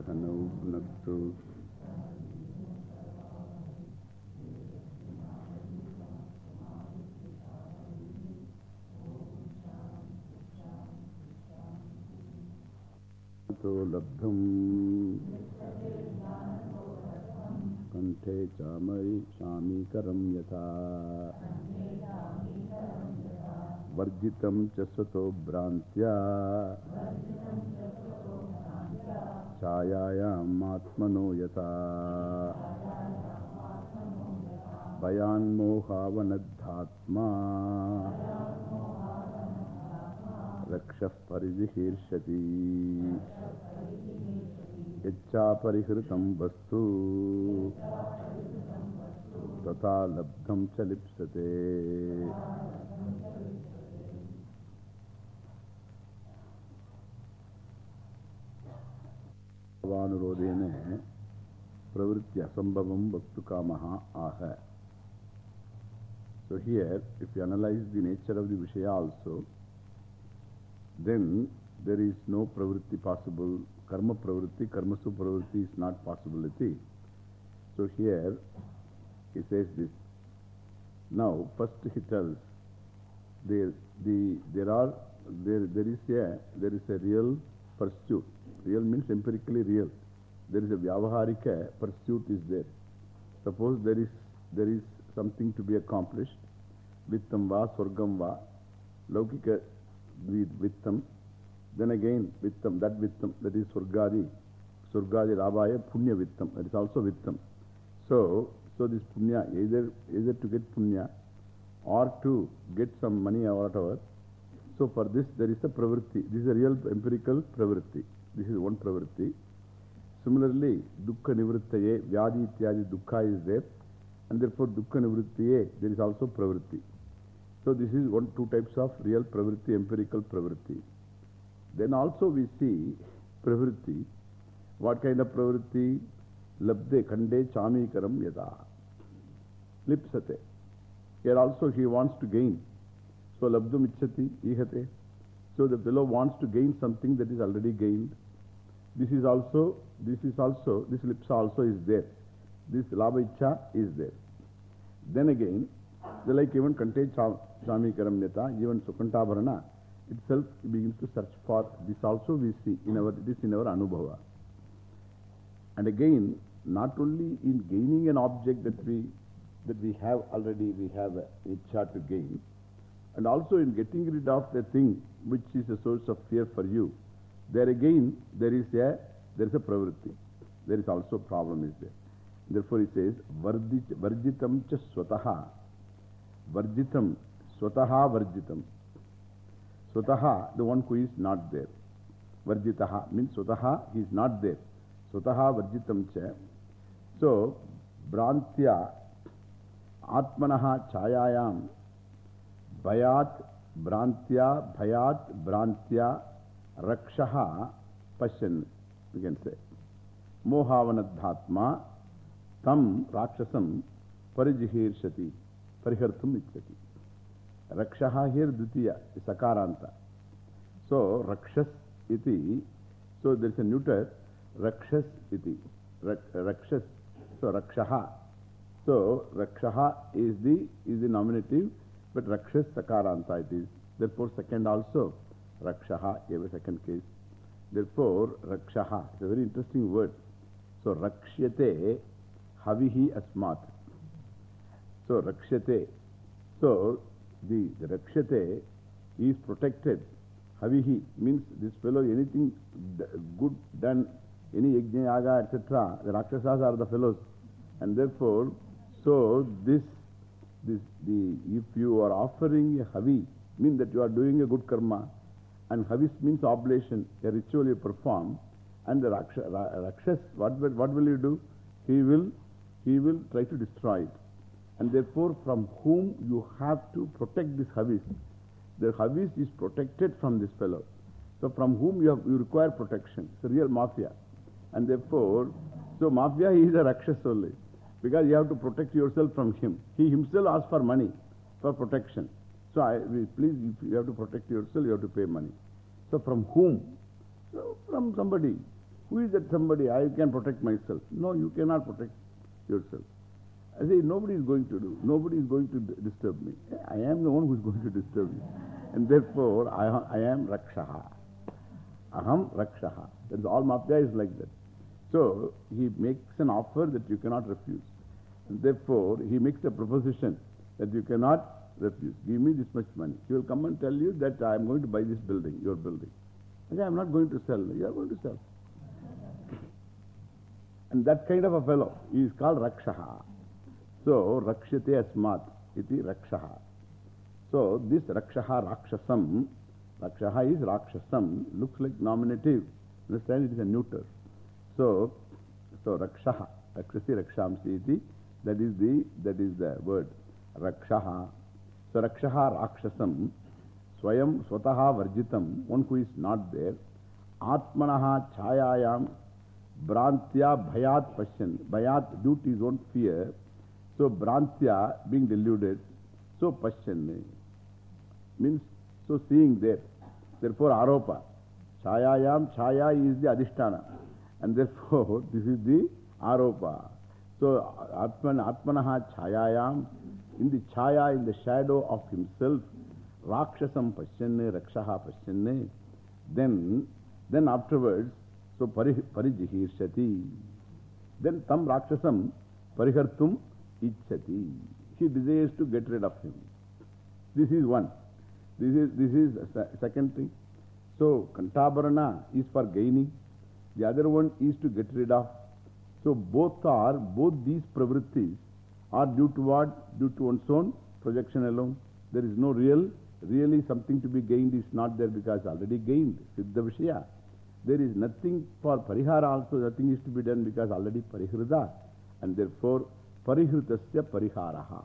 सहनौ तो लब्धम कंठे चामरी शामीकरम यथा। वर्जित चतो भ्रांत्या भ्रान्त्या छायायाम् आत्मनो यथा। भयान्मोहावनद्धात्मा। रक्षः परिजिहीर्षति यच्चापरिहृतं वस्तु। तथा लब्धं च लिप्सते। भावानुरोधेन प्रवृत्ति असंभवं वक्तु कामः So here, if you analyze the nature of the Vishaya also, then there is no pravritti possible. Karma pravritti, karmasu pravritti is not possibility. So here, he says this. Now, first he tells, there, the, there are, there, there is a, there is a real pursuit. Real means empirically real. There is a vyavaharika pursuit is there. Suppose there is, there is something to be accomplished. Vittam va, swargam va, laukika vittam. Then again, vittam, that vittam, that is Surgadi. Surgadi Rabhaya Punya vittam. That is also vittam. So, so this punya, either, either to get punya or to get some money or whatever. So for this, there is a pravritti. This is a real empirical pravritti. This is one pravritti. Similarly, dukkha nivrittaye, vyadi ityadi dukkha is there. And therefore, dukkha nivrittaye, there is also pravritti. So this is one, two types of real pravritti, empirical pravritti. Then also we see pravritti. What kind of pravritti? Labde kande chamikaram yada. Lipsate. Here also he wants to gain. So labdum ichchati ihate. So the fellow wants to gain something that is already gained. This is also, this is also, this lipsa also is there. This labha ichcha is there. Then again, the like even contain chamikaram yata, even sukanta sukantabharana itself begins to search for this also we see in our, this in our anubhava. And again, not only in gaining an object that we, that we have already, we have a ichcha to gain, and also in getting rid of the thing which is a source of fear for you, there again, there is a, there is a pravritti. There is also a problem is there. Therefore he says, varjitam cha swataha. Varjitam, swataha varjitam. Swataha, the one who is not there. Varjitaha means swataha, he is not there. Swataha varjitam cha. So, Brantya Atmanaha Chayayam भयात भ्रांतिया भयात भ्रांत्या रक्षा, पश्यन बिगें से मोहावनधात्मा तम राक्षस परिजिहिर्षति, परिहर्तुम इच्छति. रक्षा हिर द्वितीया सो रक्षस इति so there's neuter रक्षस so रक्षा so Raksha. Is the is the nominative but Rakshas Sakaranta it is. Therefore, second also Rakshaha, gave a second case. Therefore, Rakshaha is a very interesting word. So Rakshyate Havihi Asmat. So Rakshyate. So the, the Rakshate is protected. Havihi means this fellow, anything good done, any yajna, yaga, etc., the Rakshasas are the fellows. And therefore, so this, this, the, if you are offering a Havi, means that you are doing a good karma, and Havis means oblation, a ritual you perform, and the Raksha, Rakshas, what will, what will you do? He will, he will try to destroy it. And therefore, from whom you have to protect this Havis. The Havis is protected from this fellow. So from whom you, have, you require protection. It's a real mafia. And therefore, so mafia is a Rakshas only. Because you have to protect yourself from him. He himself asks for money for protection. So I, please, if you have to protect yourself, you have to pay money. So from whom? So from somebody Who is that somebody? I can protect myself. No, you cannot protect yourself. I say, nobody is going to do. Nobody is going to disturb me. I am the one who is going to disturb you. And therefore, I, I am Rakshaha. Aham Rakshaha. That's all Mafia is like that. So, he makes an offer that you cannot refuse. Therefore, he makes a proposition that you cannot refuse. Give me this much money. He will come and tell you that I am going to buy this building, your building. I am not going to sell. You are going to sell. And that kind of a fellow is called Rakshaha. So, Rakshate Asmat iti Rakshaha. So, this Rakshaha Rakshasam, Rakshaha is Rakshasam, looks like nominative. Understand it is a neuter. So, so Rakshaha, Rakshasi Rakshamsi iti, that is the, that is the word. Rakshaha. So, Rakshaha Rakshasam, Swayam Swataha Varjitam, one who is not there. Atmanaha Chayayam Brantya Bhayat Pasyan. Bhayat due to his own fear. So, Brantya being deluded. So, Pasyan means so seeing there. Therefore, Aropa. Chayayam Chaya is the Adhisthana. And therefore, this is the Aropa. So, Atman, Atmanaha Chayayam, in the Chaya, in the shadow of himself, Rakshasam Pasyanne, Rakshaha Pasyanne, then, then afterwards, so Parijihirshati. Then Tam Rakshasam Parihartum Ichchati. He desires to get rid of him. This is one. This is, this is second thing. So, Kantabarana is for gaining. The other one is to get rid of. So, both are, both these pravrittis are due to what? Due to one's own projection alone. There is no real, really something to be gained is not there because already gained. Siddha. There is nothing for parihara also, nothing is to be done because already parihrita. And therefore, parihritasya pariharaha.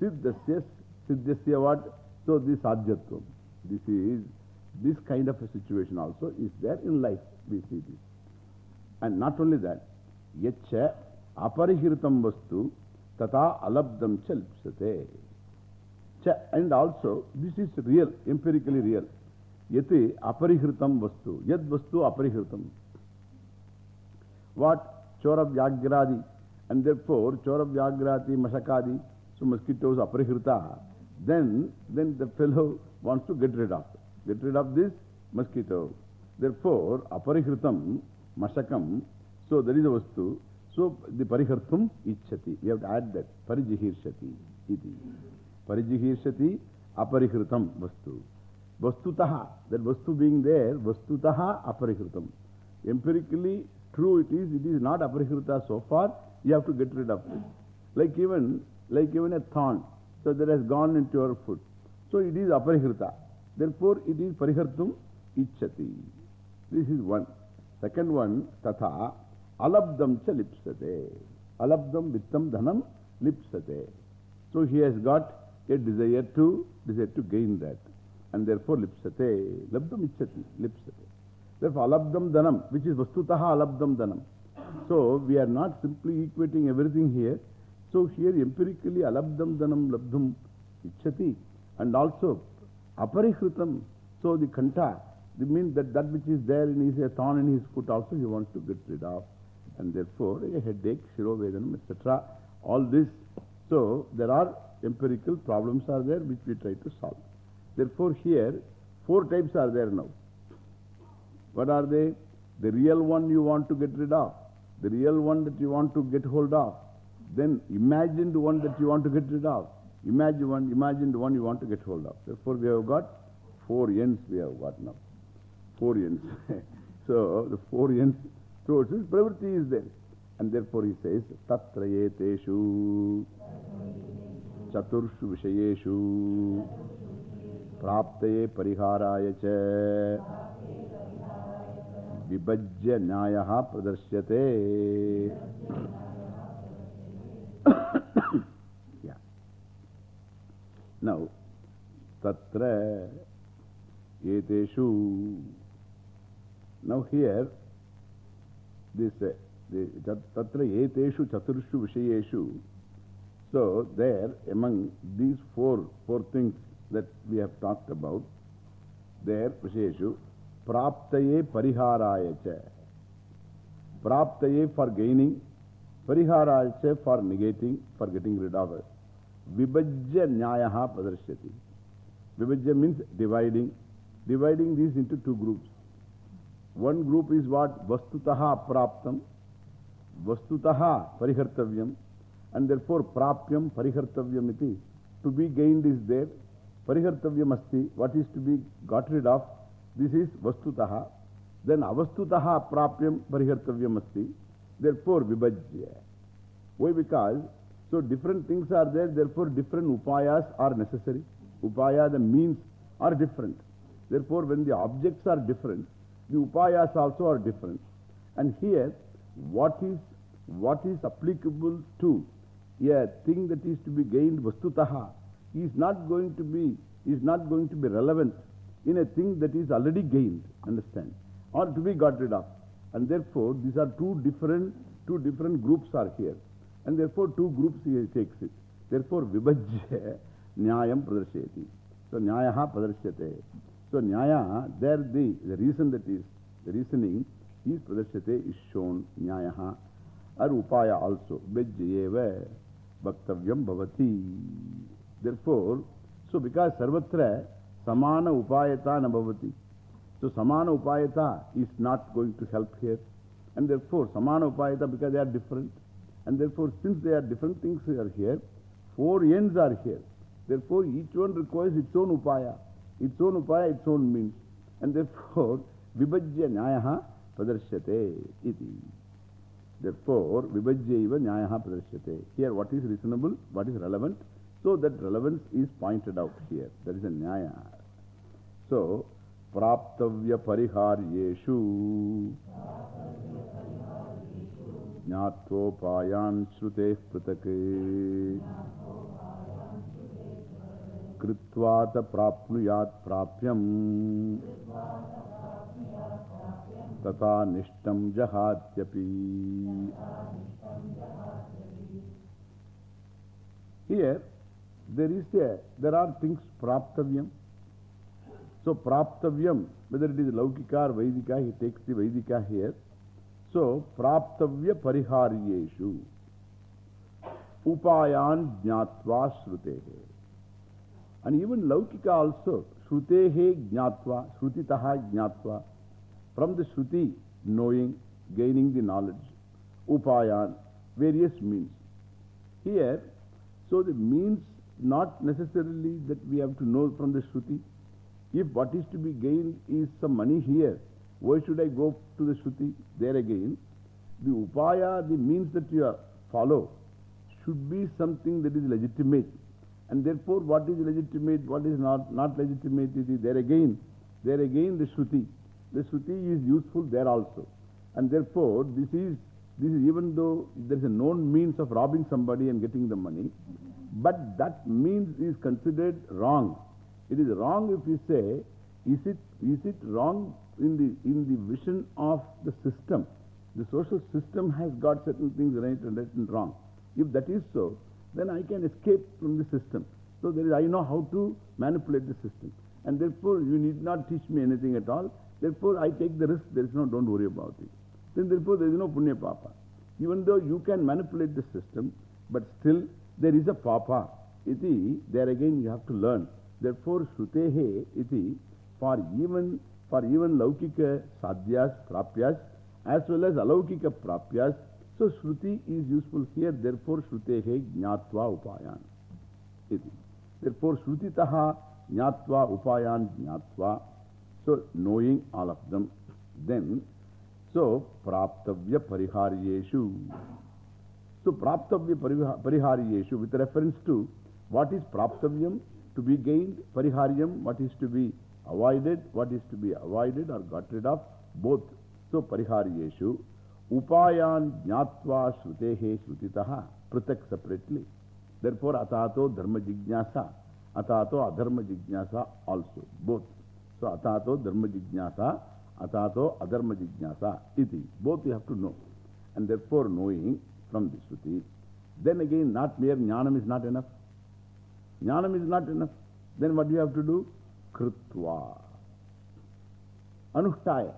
Siddhasya, siddhasya what? So this adhyatvam. This is, this kind of a situation also is there in life. We see this. And not only that, yacha also, this is real, empirically real. Yati aparihritam vastu. Yad vastu aparihritam. What? Chora vyagradi. And therefore, chora vyagrati mashakadi. So mosquitoes aparihrita. Then, the fellow wants to get rid of. Get rid of this mosquito. Therefore, mashakam. So there is a vastu. So the parihartum ichchati. We have to add that. Parijihirshati. Iti. Parijihirshati aparihritam vastu. Vastutaha, that vastu being there, vastutaha aparihritam. Empirically, true it is, it is not aparihrita so far, you have to get rid of it. Like even, like even a thorn, so that has gone into your foot. So it is aparihrita. Therefore, it is parihartum ichchati. This is one. Second one, tatha, alabdam cha lipsate. Alabdam dhanam lipsate. So he has got a desire to, desire to gain that. And therefore, lipsate. Labdam ichchati. Lipsate. Therefore, alabdam dhanam, which is vastutaha alabdam dhanam. So, we are not simply equating everything here. So, here empirically alabdam dhanam labdham ichchati. And also, aparihritam. So, the kanta, the mean that that which is there in his thorn in his foot also he wants to get rid of. And therefore, a headache, shirovedanam, etc. All this. So, there are empirical problems are there which we try to solve. Therefore, here, four types are there now. What are they? The real one you want to get rid of, the real one that you want to get hold of, then imagined one that you want to get rid of, imagine one, imagined one you want to get hold of. Therefore, we have got four ends we have got now. Four ends. so, the four ends towards this pravritti is there. And therefore, he says, Tatrayeteshu Chaturshu Vishayeshu Praptaye Pariharaya Cha Vibhajya Nyayaha Pradarsyate. Now, Tatra Eteshu. Now here, this, uh, the, Tatra Eteshu Chaturshu Vishayeshu. So, there among these four, four things that we have talked about, there Vishayeshu, Praptaye pariharayacha. Praptaye for gaining, Parihara for negating, for getting rid of it. Vibhajya Nyayaha Padarsyati. Vibhajya means dividing. Dividing these into two groups. One group is what? Vastutaha Praptam. Vastutaha Parihartavyam. And therefore Prapyam Parihartavyam iti. To be gained is there. Parihartavyam asti. What is to be got rid of? This is Vastutaha. Then Avastutaha Prapyam Parihartavyam asti. Therefore Vibhajya. Why? Because so different things are there, therefore different upayas are necessary. Upaya, the means are different. Therefore, when the objects are different, the upayas also are different. And here, what is, what is applicable to a thing that is to be gained vastutaha is not going to be, is not going to be relevant in a thing that is already gained, understand, or to be got rid of. And therefore, these are two different, two different groups are here. And therefore, two groups he takes it. Therefore, vibhajya nyayam pradarsheti. So, nyayaha pradarshate. So, nyaya, there the, the reason that is, the reasoning is pradarshate is shown, nyayaha, or upaya also. Vijayeva bhaktavyam bhavati. Therefore, so because sarvatra samana upayata na bhavati. So, samana upayata is not going to help here. And therefore, samana upayata because they are different. And therefore, since they are different things are here, four ends are here. Therefore, each one requires its own upaya, its own upaya, its own means. And therefore, vibhajya nyayaha pradarshate iti. Therefore, vibhajya iva nyayaha pradarshate. Here, what is reasonable, what is relevant? So, that relevance is pointed out here. That is a nyaya. So, praptavya pariharyeshu. ज्ञात्वोपायान् श्रुतेः पृथक् कृत्वा त प्राप्नुयात् तथा निष्टं जहात्यपि Here, there is a, there are things praptavyam. So, praptavyam, whether it is Laukika or Vaidika, he takes the Vaidika here. So, praptavya pariharyeshu upayan jnatva shrutehe. And even Laukika also, shrutehe jnatva, shrutitaha jnatva. From the shruti, knowing, gaining the knowledge. Upayan, various means. Here, so the means not necessarily that we have to know from the shruti. If what is to be gained is some money here, why should I go to the Shruti? There again, the upaya, the means that you follow, should be something that is legitimate. And therefore, what is legitimate, what is not, not legitimate, it is there again. There again, the Shruti. The Shruti is useful there also. And therefore, this is, this is even though there is a known means of robbing somebody and getting the money, but that means is considered wrong. It is wrong if you say, is it, is it wrong in the, in the vision of the system, the social system has got certain things right and right and wrong. If that is so, then I can escape from the system. So there is, I know how to manipulate the system. And therefore, you need not teach me anything at all. Therefore, I take the risk. There is no, don't worry about it. Then therefore, there is no punya papa. Even though you can manipulate the system, but still there is a papa. Iti, there again you have to learn. Therefore, Shrutehe iti, for even for even Laukika Sadhyas, Prapyas, as well as Alaukika Prapyas. So, Shruti is useful here, therefore, Shrutehe Jnatva Upayan. Therefore, Shrutitaha Jnatva Upayan Jnatva. So, knowing all of them. Then, so, Praptavya Pariharyeshu. So, Praptavya Pariharyeshu with reference to what is Praptavyam to be gained, Pariharyam, what is to be avoided, what is to be avoided or got rid of, both. So, pariharyeshu, upayan jnatva shrutehe shrutitaha, pratak separately. Therefore, atato dharma jijnasa, atato adharma jijnasa also, both. So, atato dharma jijnasa, atato adharma jijnasa, iti. Both you have to know. And therefore, knowing from the Shruti, then again, not mere jnanam is not enough. Jnanam is not enough. Then what do you have to do? Krutva. Anuhtaya.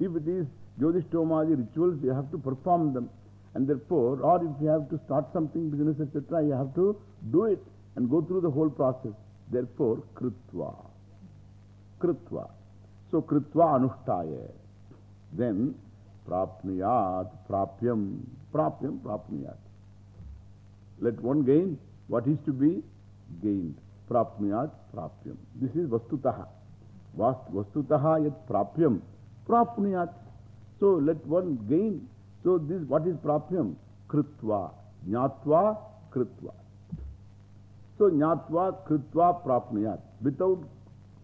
If it is Jyotishtomadi rituals, you have to perform them. And therefore, or if you have to start something, business, etc., you have to do it and go through the whole process. Therefore, Kritva. Kritva. So, Kritva Anushtaya. Then, Prapniyat, Prapyam, Prapyam, Prapniyat. Let one gain what is to be gained. Prapniyat, Prapyam. This is Vastutaha. Vastutaha yat Prapyam, Prapniyat. So, let one gain. So, this what is Prapyam? Kritva. Jnatva, Kritva. So, Jnatva, Kritva, Prapniyat. Without,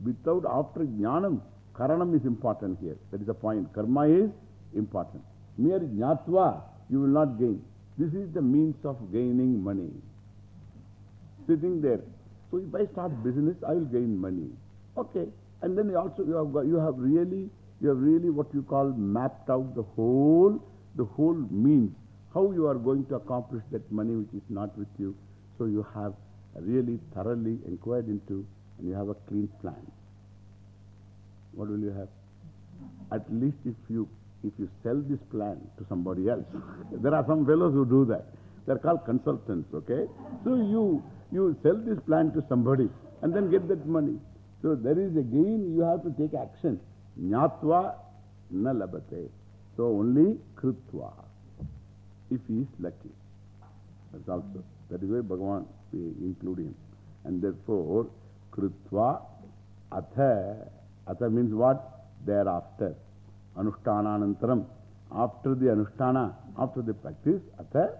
without after Jnanam, Karanam is important here. That is the point. Karma is important. Mere Jnatva, you will not gain. This is the means of gaining money. Sitting there. So if I start business, I will gain money. Okay. And then you also, you have, got, you have really, you have really what you call mapped out the whole, the whole means. How you are going to accomplish that money which is not with you. So you have really thoroughly inquired into and you have a clean plan. What will you have? At least if you, if you sell this plan to somebody else, there are some fellows who do that. They're called consultants, okay? So you, you sell this plan to somebody and then get that money. So there is again, you have to take action. Jnatva na labate. So only kritva. If he is lucky. That's also. That is why Bhagavan we include him. And therefore, kritva atha. Atha means what? Thereafter. Anushtana Anushthananantaram. After the anushtana, after the practice, atha.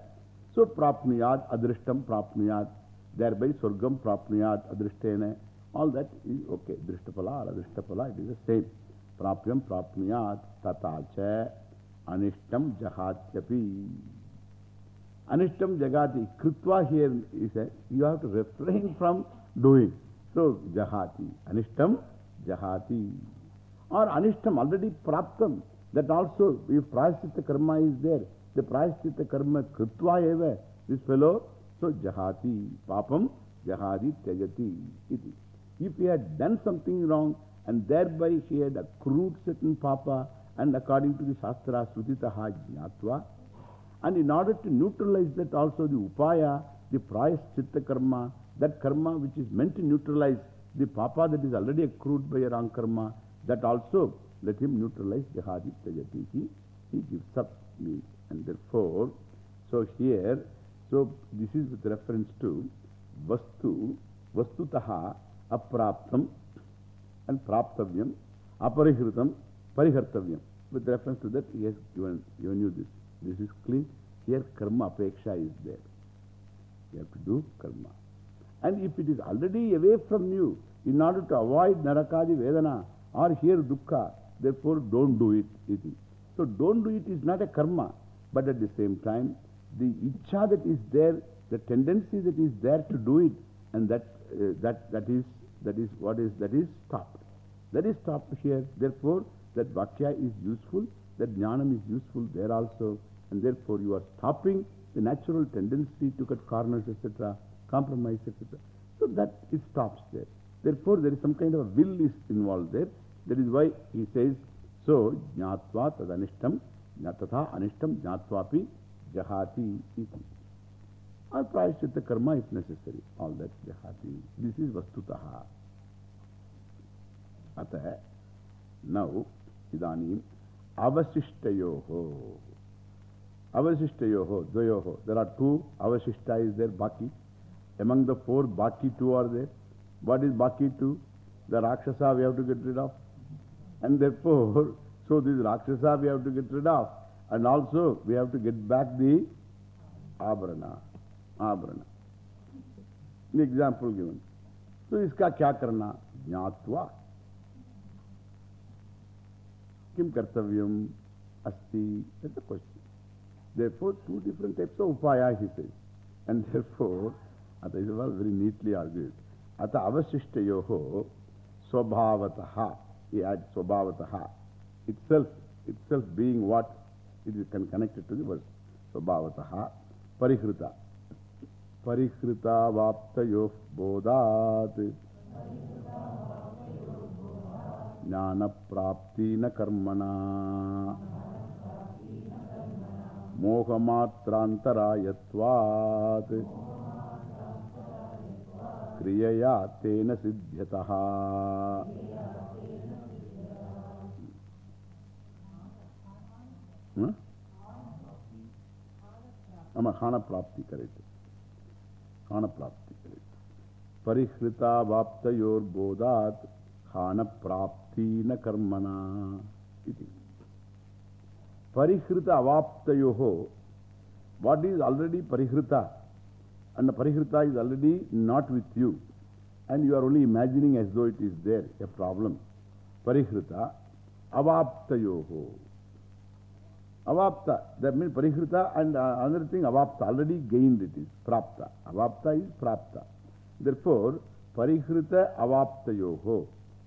So prapniyat, adrishtam prapniyat. Thereby surgam prapniyat, adrishtene. All that is okay. Drishtapala or adrishtapala, it is the same. Prapyam prapniyat tatacha anishtam jahatyapi. Anishtam jagati. Kritva here is a, you have to refrain from doing. So jahati. Anishtam jahati. Or anishtam already praptam. That also, if prayaschitta karma is there, the prayaschitta karma kritva eva, this fellow, so jahati, papam, jahati, tyajati, iti. If he had done something wrong and thereby he had accrued certain papa and according to the Shastra, Srutitaha jnatva, and in order to neutralize that also the upaya, the prayaschitta karma, that karma which is meant to neutralize the papa that is already accrued by a wrong karma, that also let him neutralize jahadi tajati. He, he gives up means. And therefore, so here, so this is with reference to vastu, vastutaha, apraptam and praptavyam, aparihritam, parihartavyam. With reference to that, he has given, given you this. This is clean. Here karma apeksha is there. You have to do karma. And if it is already away from you, in order to avoid narakadi vedana or here dukkha, therefore don't do it. Iti. So don't do it is not a karma, but at the same time, the icha that is there, the tendency that is there to do it, and that, uh, that, that, is, that is what is, that is stopped. That is stopped here. Therefore, that vakya is useful, that jnanam is useful there also, and therefore you are stopping the natural tendency to cut corners, etc., compromise, etc. So that it stops there. Therefore, there is some kind of a will is involved there. That is why he says, so, jnatva tad anishtam, jnatatha anishtam jnatvapi jahati iti. Or prayaschitta karma if necessary. All that jahati. This is vastutaha. Ata, now, idanim, avasishtayoho. Avasishtayoho, dvayoho. There are two avashishta is there, baki. Among the four, baki two are there. What is baki two? The Rakshasa we have to get rid of. And therefore, so this Rakshasa we have to get rid of. And also we have to get back the Abrana. Abrana. An example given. So iska kya karna? Jnatva. Kim kartavyam asti? That's the question. Therefore, two different types of upaya, he says. And therefore, Ata is all very neatly argued. Ata avashishtayoho swabhavataha. He adds swabhavataha. Itself, itself being what? It is connected to the verse. Swabhavataha. Parihrita. Parihrita vaptayoh bodat. Jnana prapti na karmana. मोहमात्रान्तरायत्वात् क्रियया तेन सिद्ध्यतः ஆமா ஹான பிராப்தி correct ஹான பிராப்தி correct பரிஹிருதா வாப்தயோர் போதாத் ஹான न कर्मणा iti. Parihrita avaptayoho. What is already parihrita? And the parihrita is already not with you. And you are only imagining as though it is there, a problem. Parihrita avaptayoho. Avapta, that means parihrita and uh, another thing, avapta, already gained it is, prapta. Avapta is prapta. Therefore, parihrita avaptayoho.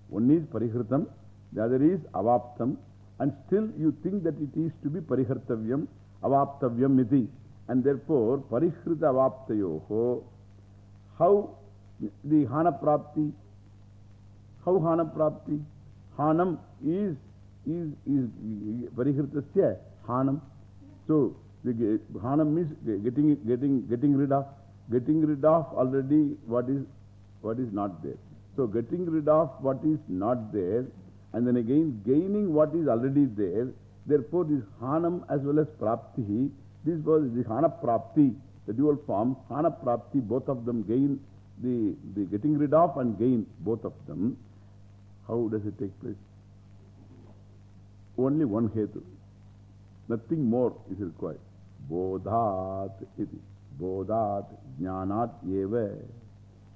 One is parihritam, the other is avaptam and still you think that it is to be parihrtavyam, avaptavyam iti. And therefore, parihrita avaptayoho, how the hana prapti, how hana prapti? Hanam is, is, is parihritasya hanam. So, the hanam means getting, getting, getting rid of, getting rid of already what is, what is not there. So, getting rid of what is not there and then again gaining what is already there. Therefore, this hanam as well as prapti, this was the hana prapti, the dual form, hana prapti, both of them gain the, the getting rid of and gain both of them. How does it take place? Only one hetu. Nothing more is required. Bodhat iti. Bodhat jnanat eva.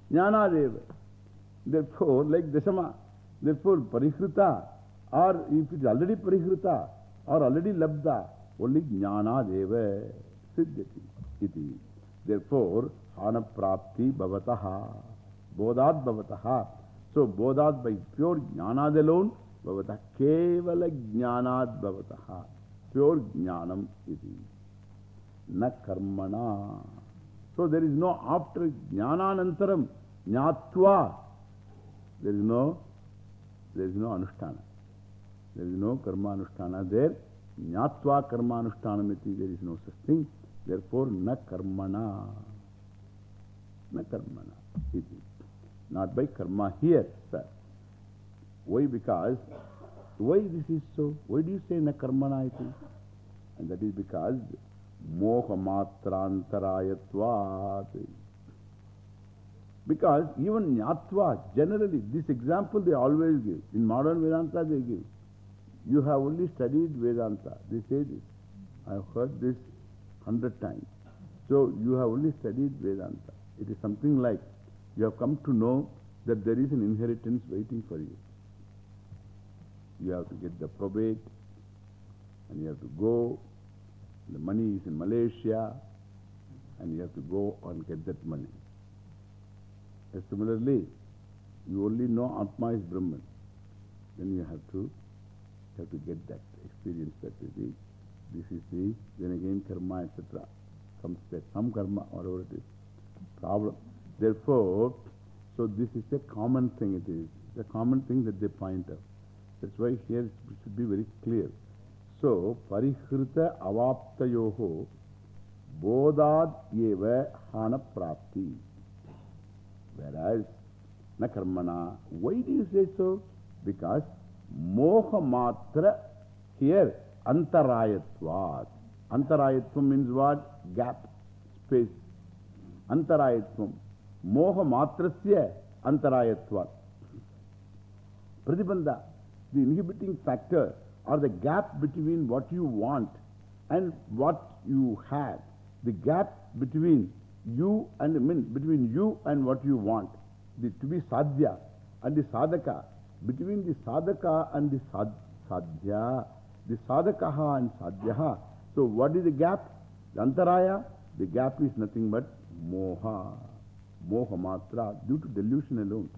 Jnanat eva. Therefore, like Dashama, therefore, parihrita, or if it is already parihrita, or already labda, only jnana deva siddhati iti. Therefore, hana prapti bhavataha, bodhat bhavataha. So, bodhat by pure jnanad alone, bhavataha, kevala jnanad bhavataha, pure jnanam iti. Na karmana. So, there is no after jnananantaram, jnatva, there is no, there is no anushtana. There is no karma anushtana there. Jnatva karma anushtanamiti, there is no such thing. Therefore, na karmana. Na karmana. Iti. Not by karma here, sir. Why? Because, why this is so? Why do you say na karmana iti? And that is because moha matrantarayattvat. Because even Jnatva, generally, this example they always give. In modern Vedanta they give. You have only studied Vedanta. They say this. I have heard this hundred times. So you have only studied Vedanta. It is something like you have come to know that there is an inheritance waiting for you. You have to get the probate and you have to go. The money is in Malaysia and you have to go and get that money. Similarly, you only know Atma is Brahman. Then you have to, have to get that experience that is the, this is the, then again karma, etc. Comes that some karma, whatever it is. Problem. Therefore, so this is a common thing it is. The common thing that they point out. That's why here it should be very clear. So, parihrita avaptayoho bodad eva hana prapti. Whereas, na karmana, why do you say so? Because moha matra here, antarayatvat. Antarayatvam means what? Gap, space. Antarayatvam. Moha matrasya antarayatvat. Pratibandha, the inhibiting factor or the gap between what you want and what you have. The gap between you and, I mean, between you and what you want. The, to be sadhya and the sadhaka. Between the sadhaka and the sad, sadhya. The sadhakaha and sadhyaha. So what is the gap? The antaraya. The gap is nothing but moha. Moha matra. Due to delusion alone.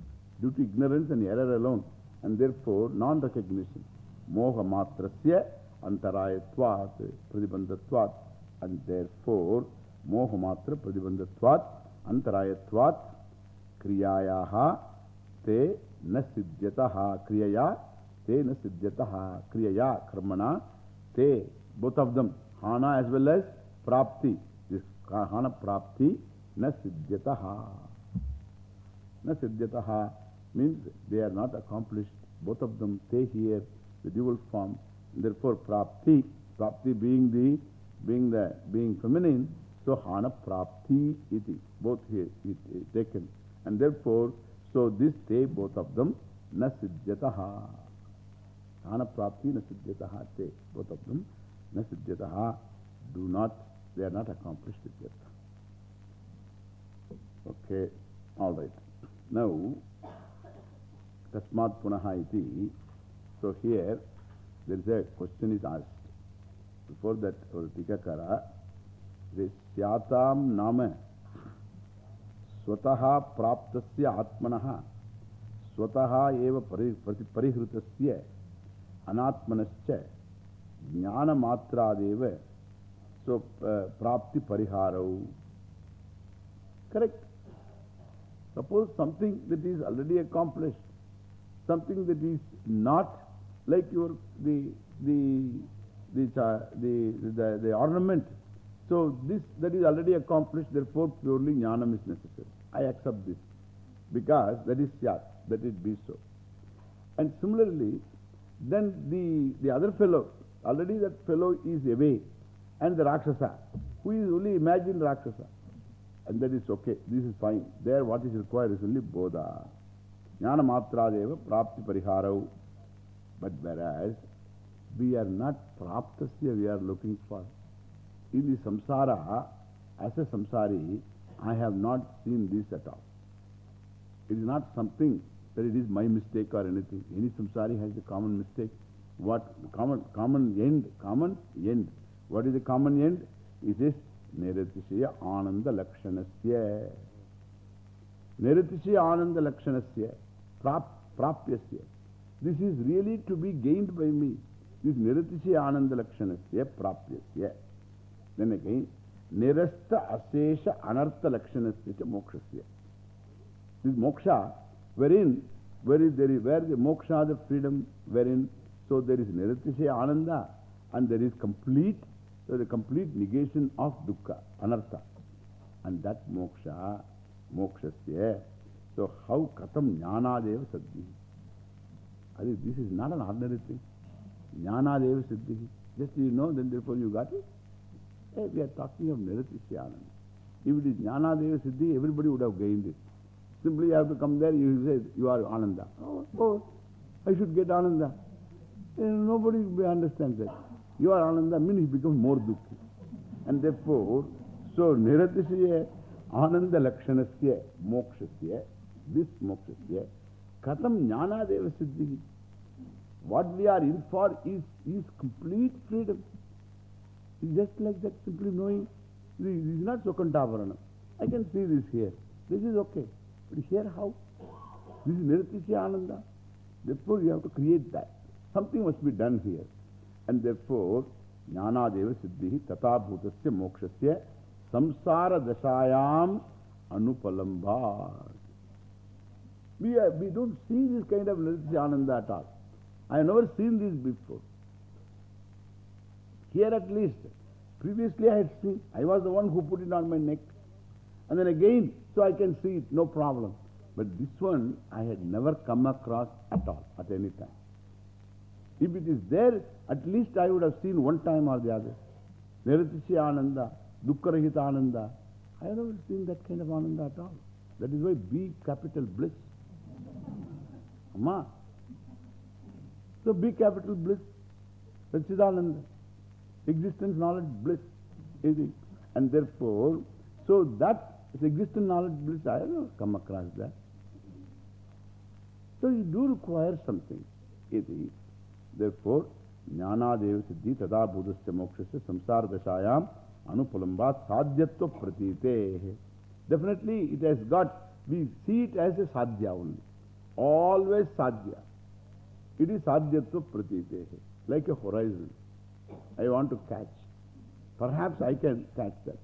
Due to ignorance and error alone. And therefore non-recognition. Moha matrasya antarayatvat. Pradibandhatvat. And therefore karmana both of them, Hana as well as Prapti. This Hana means they are not accomplished. Both of them stay here, the dual form. Therefore, Prapti, Prapti being the, being the, being feminine, so Hana Prapti iti, both here it, it, taken. And therefore, so this stay, both of them, na Siddhyataha. Hana Prapti na te, both of them, na Siddhyataha, do not, they are not accomplished yet. Okay, all right. Now, Tasmat Punaha iti, so here there is a question is asked. Before that, our Tikakara, this Syatam Nama Swataha Praptasya Atmanaha Swataha eva Parihrutasya Anatmanascha Jnana Matradeva So Prapti Pariharau. Correct. Suppose something that is already accomplished, something that is not like your the the the, the, the, the ornament. So this that is already accomplished, therefore purely jnanam is necessary. I accept this because that is syat, that it be so. And similarly, then the, the other fellow, already that fellow is away, and the Rakshasa, who is only imagined Rakshasa. And that is okay, this is fine. There what is required is only Bodha. Jnana Matradeva Prapti Pariharau. But whereas we are not Praptasya, we are looking for. In the samsara, as a samsari, I have not seen this at all. It is not something that it is my mistake or anything. Any samsari has a common mistake. What common, common end, common end. What is the common end? It is Niratishya Ananda Lakshanasya. Niratishya Ananda Lakshanasya. Prap, Prapyasya. This is really to be gained by me. This Niratishya Ananda Lakshanasya Prapyasya. Then again, Nirasta Asesha Anartha Lakshanasya Mokshasya. This moksha, wherein, where is there is, where the moksha, the freedom, wherein, so there is Niratisha Ananda and there is complete, so the complete negation of dukkha, anartha. And that moksha, mokshasya. So how katam jnanadeva saddhi? This is not an ordinary thing. Jnanadeva siddhi. Just you know, then therefore you got it. We are talking of Niratisya Ananda. If it is jnanadeva siddhi, everybody would have gained it. Simply you have to come there, you say, you are Ananda. Oh, oh I should get Ananda. And nobody understands that. You are Ananda means he becomes more Dukhi. And therefore, so Niratisya Ananda Lakshanasya Mokshasya, this Mokshasya, Katam Jnana Deva Siddhi. What we are in for is, is complete freedom. Just like that, simply knowing. This is not Sukantavaranam. I can see this here. This is okay. But here how? This is Niratisya Ananda. Therefore, you have to create that. Something must be done here. And therefore, Jnanadeva Siddhi Tata Bhutasya Mokshasya Samsara Dashayam Anupalambha. We, we don't see this kind of Niratisya Ananda at all. I have never seen this before. Here at least. Previously I had seen. I was the one who put it on my neck. And then again, so I can see it, no problem. But this one I had never come across at all, at any time. If it is there, at least I would have seen one time or the other. Niratisya Ananda, Dukkarahita Ananda. I have never seen that kind of Ananda at all. That is why B capital bliss. Amma. So B capital bliss. Sachidananda. Existence, knowledge, bliss. Is it. And therefore, so that is existence, knowledge, bliss. I have come across that. So you do require something. Iti. Therefore, Jnana Deva Siddhi Tada Buddhasya Mokshasya Samsara Dashayam Anupulambat Sadhyatva Pratite. Definitely it has got, we see it as a sadhya only. Always sadhya. It is sadhyatva pratite. Like a horizon. I want to catch. Perhaps I can catch that,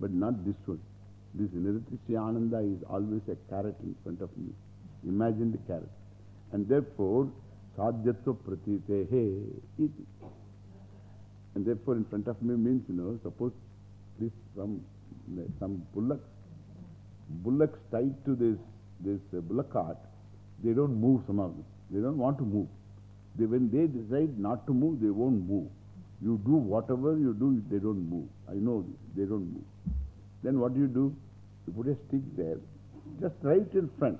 but not this one. This Niritisya Ananda is always a carrot in front of me. Imagine the carrot. And therefore, sadhyatva pratitehe iti. And therefore, in front of me means, you know, suppose this some, some bullocks, bullocks tied to this, this bullock cart, they don't move some of them. They don't want to move. They, when they decide not to move, they won't move. You do whatever you do, they don't move. I know they don't move. Then what do you do? You put a stick there, just right in front,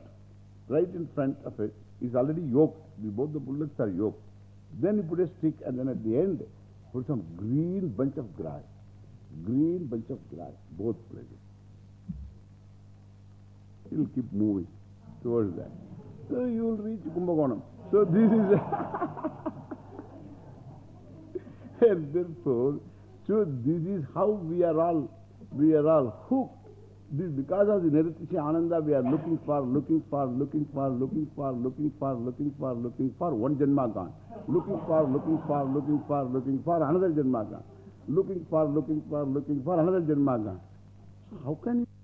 right in front of it. is already yoked. Both the bullets are yoked. Then you put a stick and then at the end, put some green bunch of grass. Green bunch of grass, both places. It will keep moving towards that. So you will reach Kumbhakonam. So this is, and therefore, so this is how we are all, we are all hooked. This, because of the Nirtisha Ananda, we are looking for, looking for, looking for, looking for, looking for, looking for, looking for, one Janma gone. Looking for, looking for, looking for, looking for, another Janma gone. Looking for, looking for, looking for, another Janma gone. How can you